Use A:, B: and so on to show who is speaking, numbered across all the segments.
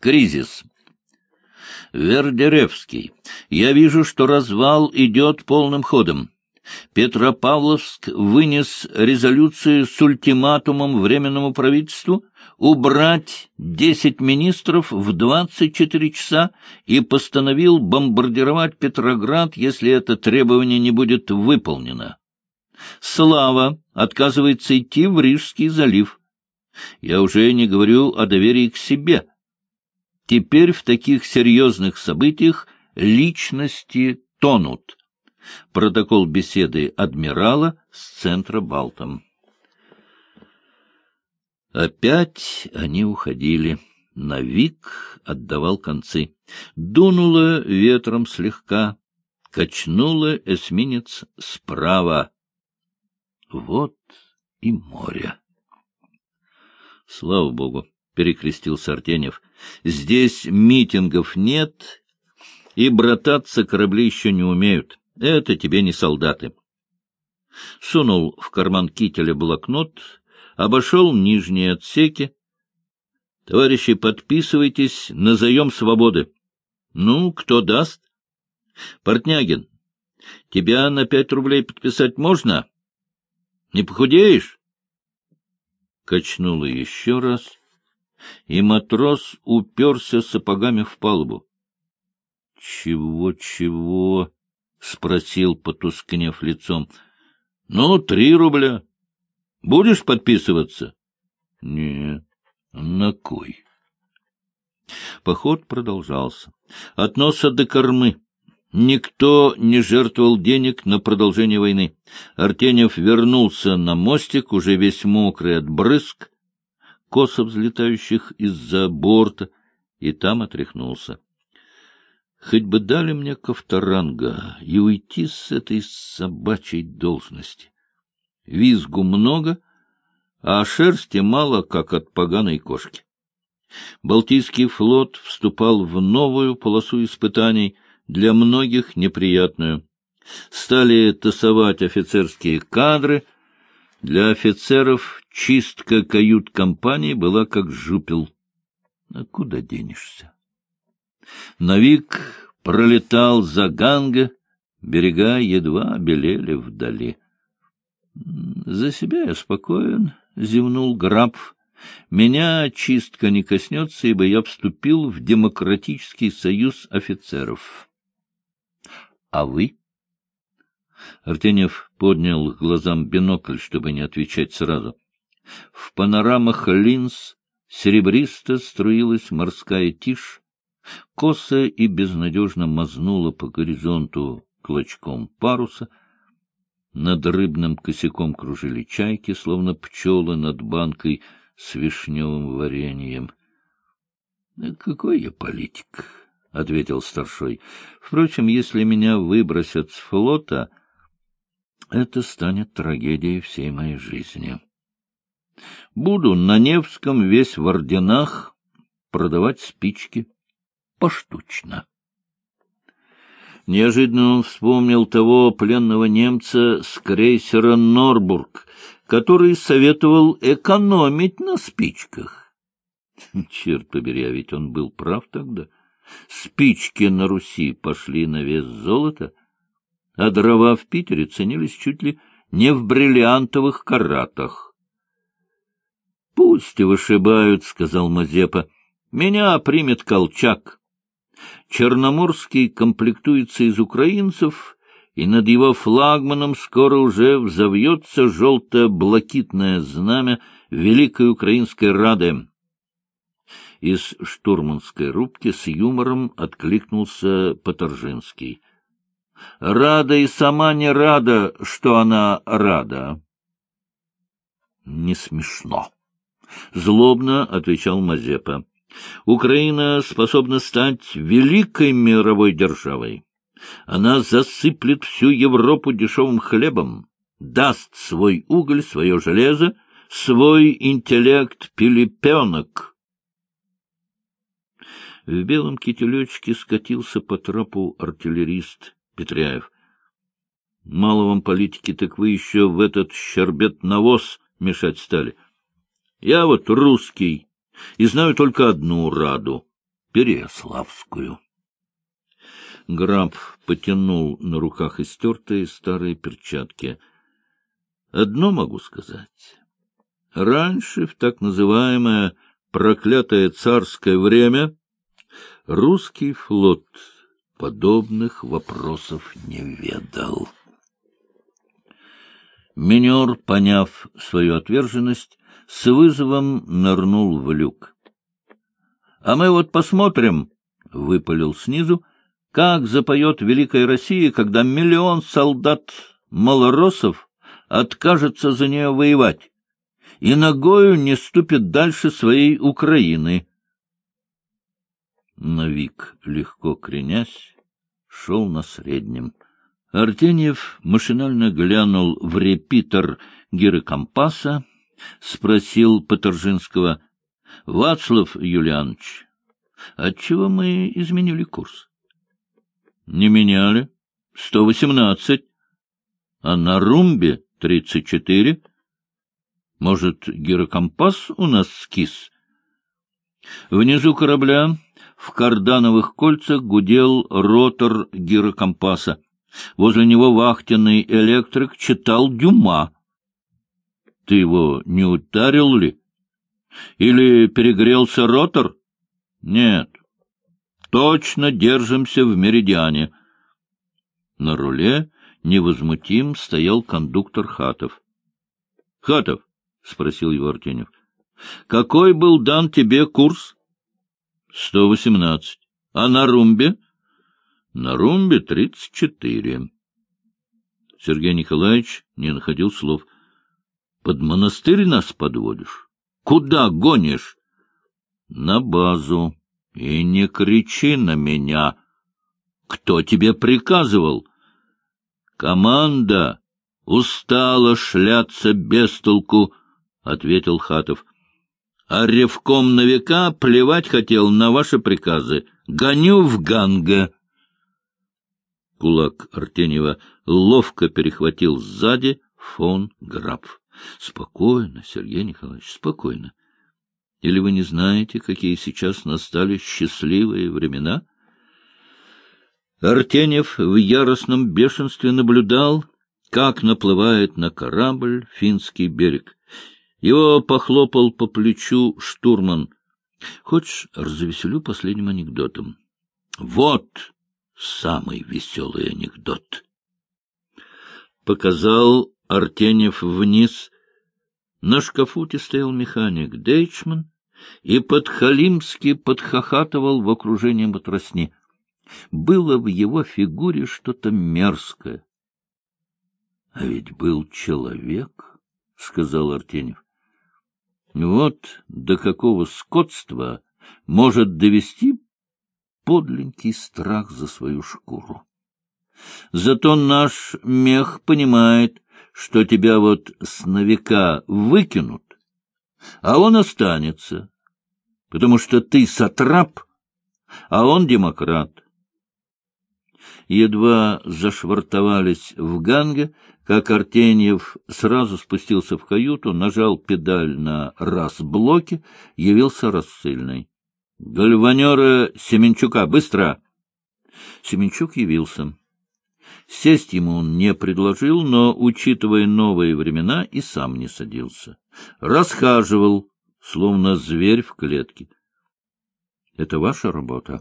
A: Кризис. Вердеревский. Я вижу, что развал идет полным ходом. Петропавловск вынес резолюцию с ультиматумом Временному правительству убрать 10 министров в 24 часа и постановил бомбардировать Петроград, если это требование не будет выполнено. Слава отказывается идти в Рижский залив. Я уже не говорю о доверии к себе. Теперь в таких серьезных событиях личности тонут. Протокол беседы адмирала с центра Балтом. Опять они уходили. Навик отдавал концы. Дунуло ветром слегка, качнуло эсминец справа. Вот и море. Слава богу, перекрестился Артенев. Здесь митингов нет, и брататься корабли еще не умеют. Это тебе не солдаты. Сунул в карман кителя блокнот, обошел нижние отсеки. — Товарищи, подписывайтесь на заем свободы. — Ну, кто даст? — Портнягин, тебя на пять рублей подписать можно? Не похудеешь? Качнуло еще раз, и матрос уперся сапогами в палубу. «Чего, чего — спросил, потускнев лицом. — Ну, три рубля. Будешь подписываться? — Не, на кой? Поход продолжался. От носа до кормы. Никто не жертвовал денег на продолжение войны. Артенев вернулся на мостик, уже весь мокрый от брызг, косо взлетающих из-за борта, и там отряхнулся. Хоть бы дали мне ковторанга и уйти с этой собачьей должности. Визгу много, а шерсти мало, как от поганой кошки. Балтийский флот вступал в новую полосу испытаний, для многих неприятную. Стали тасовать офицерские кадры. Для офицеров чистка кают-компании была как жупел. А куда денешься? Навик пролетал за Ганга, берега едва белели вдали. — За себя я спокоен, — зевнул Грабов. — Меня чистка не коснется, ибо я вступил в демократический союз офицеров. — А вы? Артенев поднял глазам бинокль, чтобы не отвечать сразу. В панорамах линз серебристо струилась морская тишь, косо и безнадежно мазнула по горизонту клочком паруса. Над рыбным косяком кружили чайки, словно пчелы над банкой с вишневым вареньем. — Какой я политик? — ответил старшой. — Впрочем, если меня выбросят с флота, это станет трагедией всей моей жизни. Буду на Невском весь в орденах продавать спички поштучно. Неожиданно он вспомнил того пленного немца с крейсера «Норбург», который советовал экономить на спичках. Черт побери, а ведь он был прав тогда. Спички на Руси пошли на вес золота, а дрова в Питере ценились чуть ли не в бриллиантовых каратах. — Пусть вышибают, — сказал Мазепа, — меня примет Колчак. Черноморский комплектуется из украинцев, и над его флагманом скоро уже взовьется желто-блакитное знамя Великой Украинской Рады. Из штурманской рубки с юмором откликнулся Поторжинский. — Рада и сама не рада, что она рада. — Не смешно. — злобно отвечал Мазепа. Украина способна стать великой мировой державой. Она засыплет всю Европу дешевым хлебом, даст свой уголь, свое железо, свой интеллект пилипенок. В белом кителечке скатился по трапу артиллерист Петряев. Мало вам политики, так вы еще в этот щербет навоз мешать стали. Я вот русский, и знаю только одну раду Переяславскую. Граб потянул на руках истертые старые перчатки. Одно могу сказать. Раньше, в так называемое проклятое царское время, русский флот подобных вопросов не ведал. Минер, поняв свою отверженность, с вызовом нырнул в люк. — А мы вот посмотрим, — выпалил снизу, — как запоет Великая Россия, когда миллион солдат-малоросов откажется за нее воевать и ногою не ступит дальше своей Украины. Навик, легко кренясь, шел на среднем. Артеньев машинально глянул в репитер гирокомпаса, спросил Паторжинского, — Вацлав Юлианович, отчего мы изменили курс? — Не меняли. Сто восемнадцать. А на румбе тридцать четыре. Может, гирокомпас у нас скис? Внизу корабля в кардановых кольцах гудел ротор гирокомпаса. Возле него вахтенный электрик читал Дюма. Ты его не ударил ли? Или перегрелся ротор? Нет. Точно держимся в меридиане. На руле невозмутим стоял кондуктор Хатов. — Хатов, — спросил его Артенев, — какой был дан тебе курс? — Сто восемнадцать. А на румбе? — На румбе тридцать четыре. Сергей Николаевич не находил слов — под монастырь нас подводишь? Куда гонишь? На базу. И не кричи на меня. Кто тебе приказывал? Команда устала шляться без толку, — ответил Хатов. А ревком на века плевать хотел на ваши приказы. Гоню в Ганга. Кулак Артеньева ловко перехватил сзади фон Граф. Спокойно, Сергей Николаевич, спокойно. Или вы не знаете, какие сейчас настали счастливые времена? Артенев в яростном бешенстве наблюдал, как наплывает на корабль финский берег. Его похлопал по плечу штурман. Хочешь, развеселю последним анекдотом? Вот самый веселый анекдот. Показал Артенев вниз. На шкафуте стоял механик Дейчман и подхалимски подхохатывал в окружении матросни. Было в его фигуре что-то мерзкое. — А ведь был человек, — сказал Артенев. — Вот до какого скотства может довести подленький страх за свою шкуру. Зато наш мех понимает, что тебя вот с новика выкинут, а он останется, потому что ты сатрап, а он демократ. Едва зашвартовались в ганге, как Артеньев сразу спустился в каюту, нажал педаль на раз-блоке, явился рассыльный. — Гальванера Семенчука, быстро! Семенчук явился. Сесть ему он не предложил, но, учитывая новые времена, и сам не садился. Расхаживал, словно зверь в клетке. — Это ваша работа?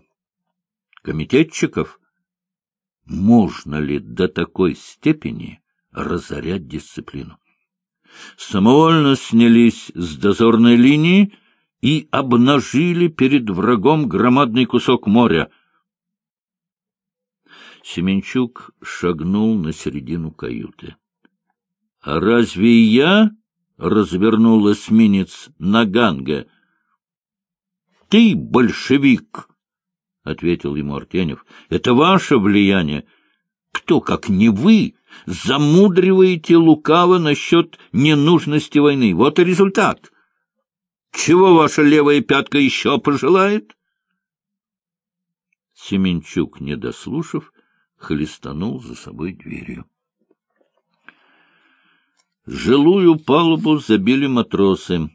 A: — Комитетчиков? Можно ли до такой степени разорять дисциплину? Самовольно снялись с дозорной линии и обнажили перед врагом громадный кусок моря — Семенчук шагнул на середину каюты. — А разве я развернул эсминец на Ганга? — Ты большевик, — ответил ему Артенев. — Это ваше влияние. Кто, как не вы, замудриваете лукаво насчет ненужности войны? Вот и результат. Чего ваша левая пятка еще пожелает? Семенчук, не дослушав, хлестанул за собой дверью. Жилую палубу забили матросы.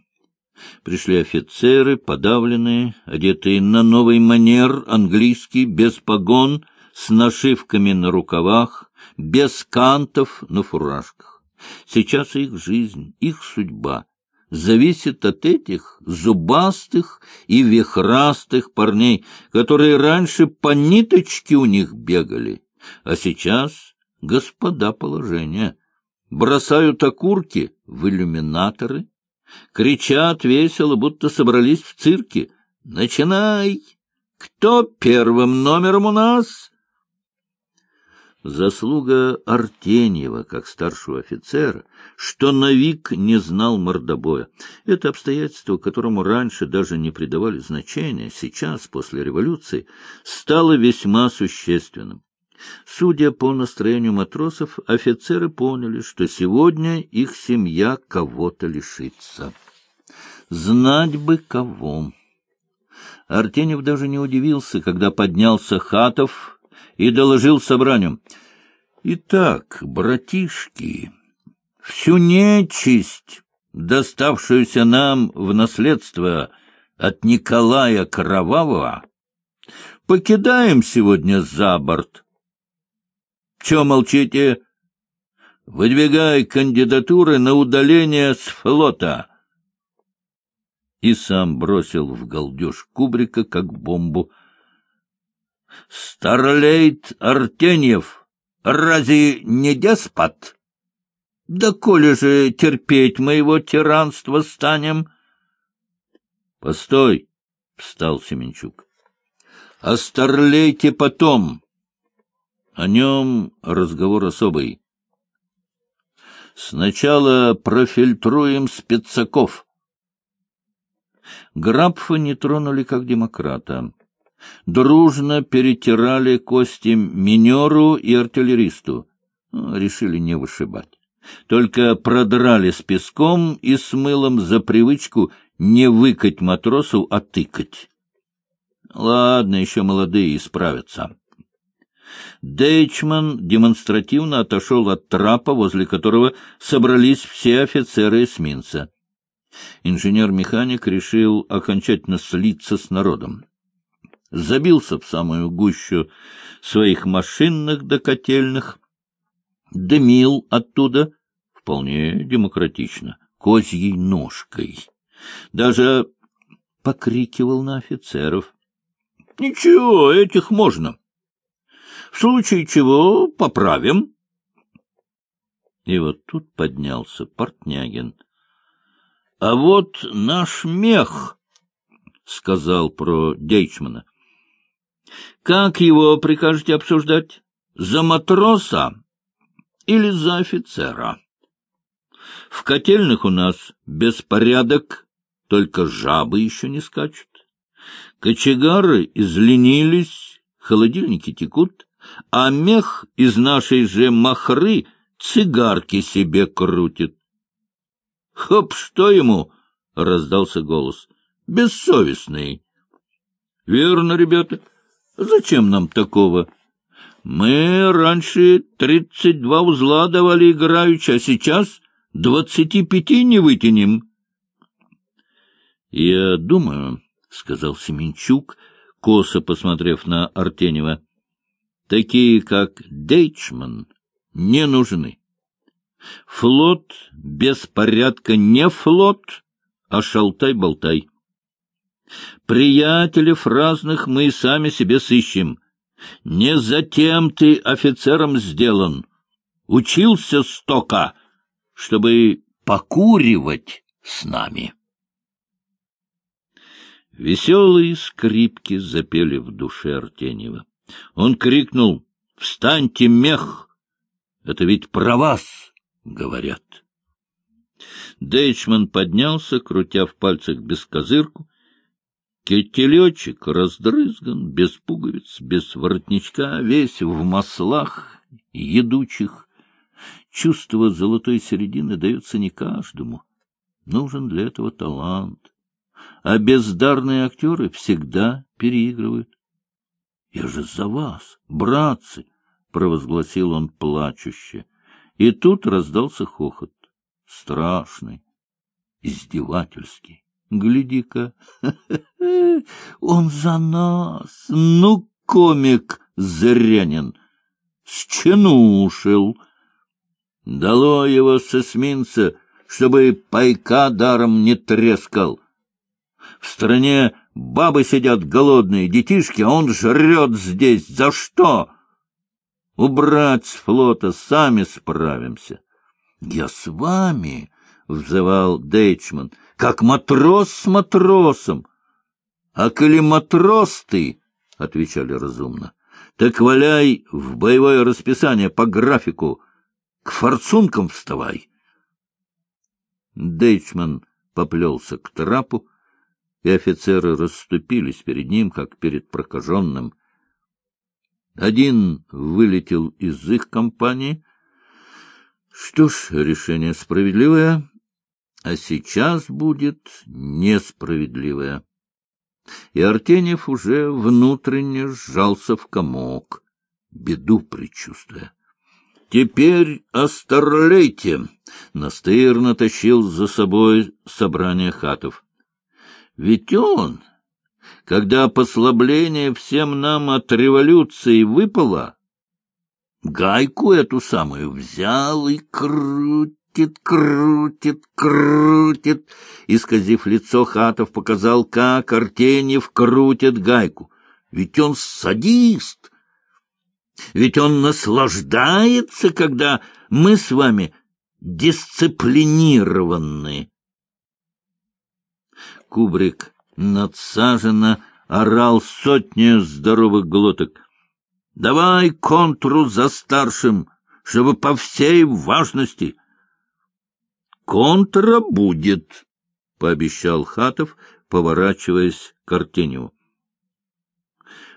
A: Пришли офицеры, подавленные, одетые на новый манер, английский, без погон, с нашивками на рукавах, без кантов на фуражках. Сейчас их жизнь, их судьба зависит от этих зубастых и вихрастых парней, которые раньше по ниточке у них бегали, а сейчас господа положения бросают окурки в иллюминаторы, кричат весело, будто собрались в цирке. «Начинай! Кто первым номером у нас?» Заслуга Артеньева, как старшего офицера, что Навик не знал мордобоя. Это обстоятельство, которому раньше даже не придавали значения, сейчас, после революции, стало весьма существенным. Судя по настроению матросов, офицеры поняли, что сегодня их семья кого-то лишится. Знать бы кого. Артеньев даже не удивился, когда поднялся Хатов и доложил собранию. «Итак, братишки, всю нечисть, доставшуюся нам в наследство от Николая Кровавого, покидаем сегодня за борт. Че молчите? Выдвигай кандидатуры на удаление с флота» и сам бросил в галдеж кубрика, как бомбу, Старлейт Артеньев, разве не деспот? Да коли же терпеть моего тиранства станем? — Постой, — встал Семенчук. — О Старлейте потом. О нем разговор особый. Сначала профильтруем спецаков. Грабфа не тронули как демократа дружно перетирали кости минеру и артиллеристу. Ну, решили не вышибать. Только продрали с песком и с мылом за привычку не выкать матросу, а тыкать. Ладно, еще молодые исправятся. Дейчман демонстративно отошел от трапа, возле которого собрались все офицеры эсминца. Инженер-механик решил окончательно слиться с народом забился в самую гущу своих машинных докотельных, дымил оттуда вполне демократично, козьей ножкой. Даже покрикивал на офицеров. — Ничего, этих можно. В случае чего поправим. И вот тут поднялся Портнягин. — А вот наш мех, — сказал про Дейчмана, как его прикажете обсуждать? За матроса или за офицера? В котельных у нас беспорядок, только жабы еще не скачут. Кочегары изленились, холодильники текут, а мех из нашей же махры цигарки себе крутит. — Хоп, что ему? — раздался голос. — Бессовестный. — Верно, ребята. — Зачем нам такого? Мы раньше тридцать два узла давали играючи, а сейчас двадцати пяти не вытянем. — Я думаю, — сказал Семенчук, косо посмотрев на Артенева, — такие, как Дейчман, не нужны. Флот без порядка не флот, а шалтай-болтай. Приятелев разных мы и сами себе сыщем. Не затем ты офицером сделан. Учился стока, чтобы покуривать с нами. Веселые скрипки запели в душе Артеньева. Он крикнул «Встаньте, мех! Это ведь про вас!» — говорят. Дейчман поднялся, крутя в пальцах бескозырку, Кителечек раздрызган, без пуговиц, без воротничка, весь в маслах едучих. Чувство золотой середины дается не каждому. Нужен для этого талант. А бездарные актеры всегда переигрывают. — Я же за вас, братцы! — провозгласил он плачуще. И тут раздался хохот. Страшный, издевательский. Гляди-ка. Он за нас. Ну, комик зрянин. Сченушил. Дало его с эсминца, чтобы пайка даром не трескал. В стране бабы сидят голодные, детишки, а он жрет здесь. За что? Убрать с флота сами справимся. — Я с вами, — взывал Дейчман, — как матрос с матросом. — А коли матрос ты, — отвечали разумно, — так валяй в боевое расписание по графику, к форцункам вставай. Дейчман поплелся к трапу, и офицеры расступились перед ним, как перед прокаженным. Один вылетел из их компании. Что ж, решение справедливое, а сейчас будет несправедливое. И Артеньев уже внутренне сжался в комок, беду предчувствуя. «Теперь остарлейте!» — настырно тащил за собой собрание хатов. «Ведь он, когда послабление всем нам от революции выпало, гайку эту самую взял и крутит, крутит, крутит. Исказив лицо, Хатов показал, как Артеньев крутит гайку. Ведь он садист, ведь он наслаждается, когда мы с вами дисциплинированы. Кубрик надсаженно орал сотни здоровых глоток. — Давай контру за старшим, чтобы по всей важности. — Контра будет, — пообещал Хатов, поворачиваясь к Артеневу.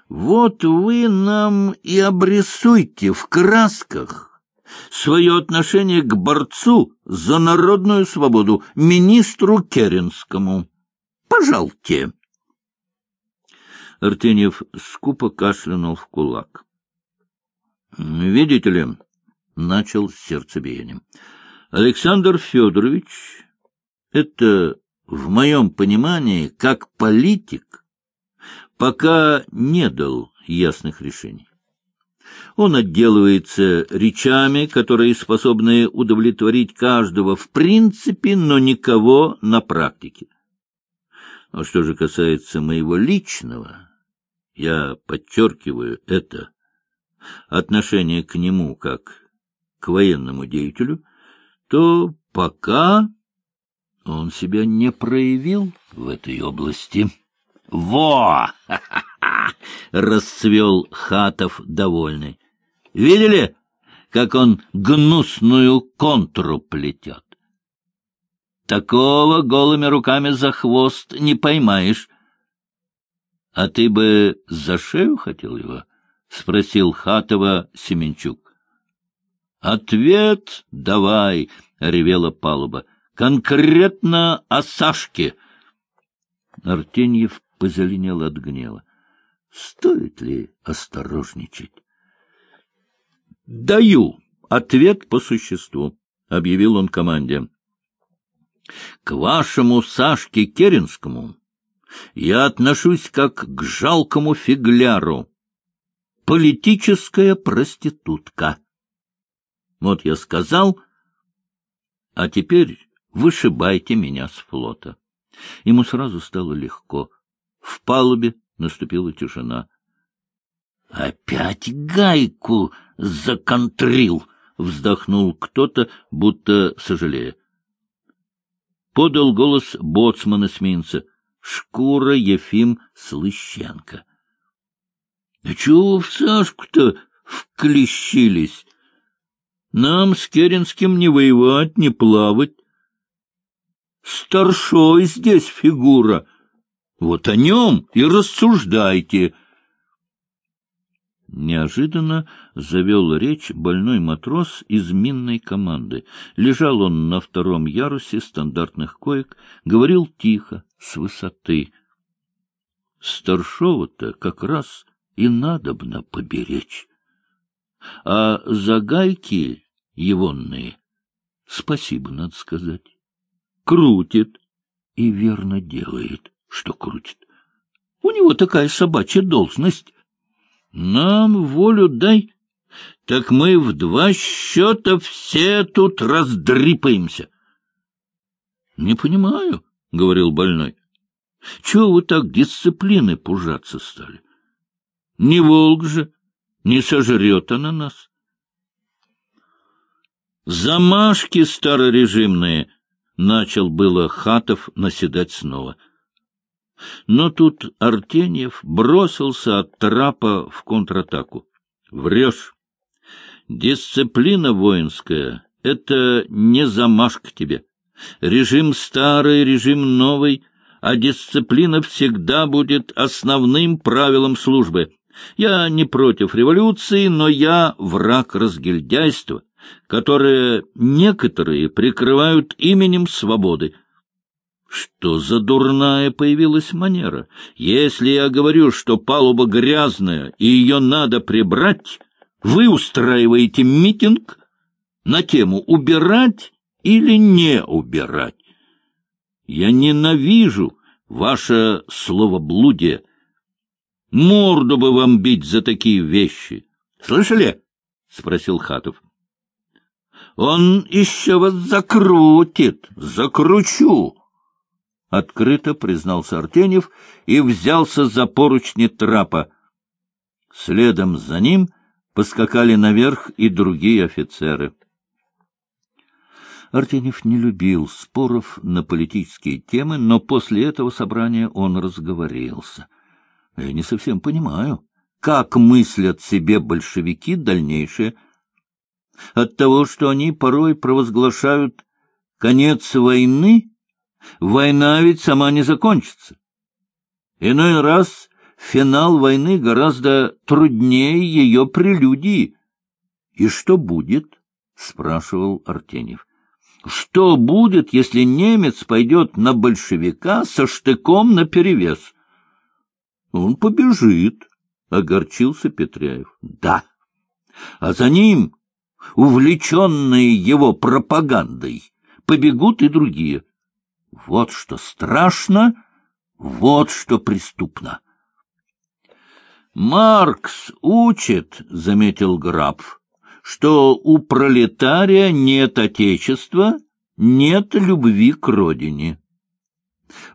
A: Вот вы нам и обрисуйте в красках свое отношение к борцу за народную свободу, министру Керенскому. Пожалуйте. Артеньев скупо кашлянул в кулак. — Видите ли, — начал сердцебиением, — Александр Федорович — это, в моем понимании, как политик, пока не дал ясных решений. Он отделывается речами, которые способны удовлетворить каждого в принципе, но никого на практике. Но что же касается моего личного, я подчеркиваю это, отношение к нему как к военному деятелю, то пока он себя не проявил в этой области. Во! расцвел Хатов довольный. Видели, как он гнусную контру плетет? Такого голыми руками за хвост не поймаешь. — А ты бы за шею хотел его? — спросил Хатова Семенчук. — Ответ давай, — ревела палуба. — Конкретно о Сашке. Артеньев позеленел от гнева. Стоит ли осторожничать? — Даю ответ по существу, — объявил он команде. — К вашему Сашке Керенскому я отношусь как к жалкому фигляру. Политическая проститутка. Вот я сказал, а теперь вышибайте меня с флота. Ему сразу стало легко. В палубе наступила тишина. — Опять гайку законтрил! — вздохнул кто-то, будто сожалея. Подал голос боцман эсминца, шкура Ефим Слыщенко. — чего в Сашку-то вклещились? Нам с Керенским не воевать, не плавать. Старшой здесь фигура — вот о нем и рассуждайте. Неожиданно завел речь больной матрос из минной команды. Лежал он на втором ярусе стандартных коек, говорил тихо, с высоты. Старшова-то как раз и надобно поберечь. А за гайки егонные спасибо, надо сказать. Крутит, И верно делает, что крутит. У него такая собачья должность. Нам волю дай, так мы в два счета все тут раздрипаемся. — Не понимаю, — говорил больной. — Чего вы так дисциплины пужаться стали? Не волк же, не сожрет она нас. Замашки старорежимные, — начал было Хатов наседать снова. Но тут Артеньев бросился от трапа в контратаку. — Врешь. Дисциплина воинская — это не замашка тебе. Режим старый, режим новый, а дисциплина всегда будет основным правилом службы. Я не против революции, но я враг разгильдяйства, которое некоторые прикрывают именем свободы. Что за дурная появилась манера? Если я говорю, что палуба грязная и ее надо прибрать, вы устраиваете митинг на тему «убирать или не убирать». Я ненавижу ваше словоблудие. Морду бы вам бить за такие вещи. Слышали? — спросил Хатов. — Он еще вас закрутит. Закручу. Открыто признался Артеньев и взялся за поручни трапа. Следом за ним поскакали наверх и другие офицеры. Артеньев не любил споров на политические темы, но после этого собрания он разговорился. Я не совсем понимаю, как мыслят себе большевики дальнейшее. От того, что они порой провозглашают конец войны, война ведь сама не закончится. Иной раз финал войны гораздо труднее ее прелюдии. — И что будет? — спрашивал Артеньев. Что будет, если немец пойдет на большевика со штыком наперевес? Он побежит, — огорчился Петряев. Да. А за ним, увлеченные его пропагандой, побегут и другие. Вот что страшно, вот что преступно. Маркс учит, — заметил Граф, что у пролетария нет отечества, нет любви к родине.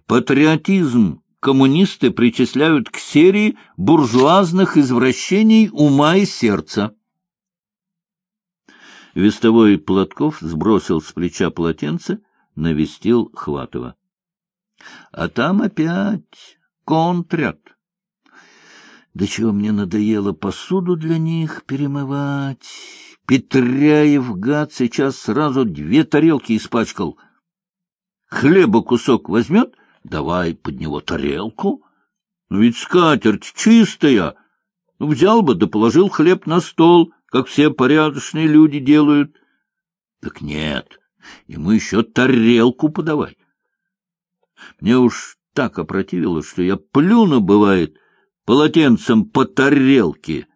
A: Патриотизм коммунисты причисляют к серии буржуазных извращений ума и сердца. Вестовой Платков сбросил с плеча полотенце, навестил Хватова. А там опять контрят. Да чего мне надоело посуду для них перемывать. Петряев, гад, сейчас сразу две тарелки испачкал. Хлеба кусок возьмет, давай под него тарелку. Ну ведь скатерть чистая. Взял бы да положил хлеб на стол, как все порядочные люди делают. Так нет, ему еще тарелку подавай. Мне уж так опротивило, что я плюну, бывает, полотенцем по тарелке.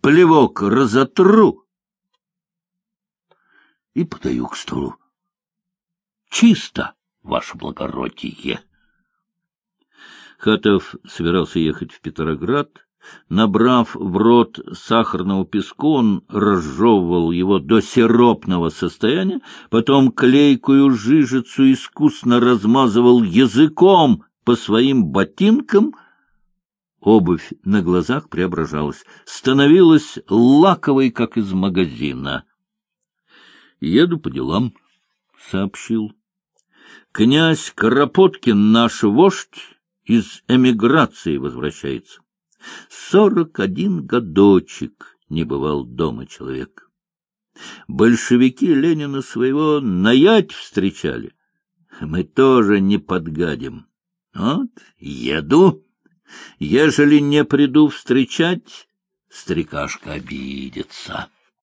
A: Плевок разотру и подаю к столу. Чисто, ваше благородие. Хатов собирался ехать в Петроград. Набрав в рот сахарного песку, он разжевывал его до сиропного состояния, потом клейкую жижицу искусно размазывал языком по своим ботинкам — Обувь на глазах преображалась, становилась лаковой, как из магазина. — Еду по делам, — сообщил. — Князь Кропоткин, наш вождь, из эмиграции возвращается. Сорок один годочек не бывал дома человек. Большевики Ленина своего наять встречали. Мы тоже не подгадим. Вот, еду. Ежели не приду встречать, старикашка обидится.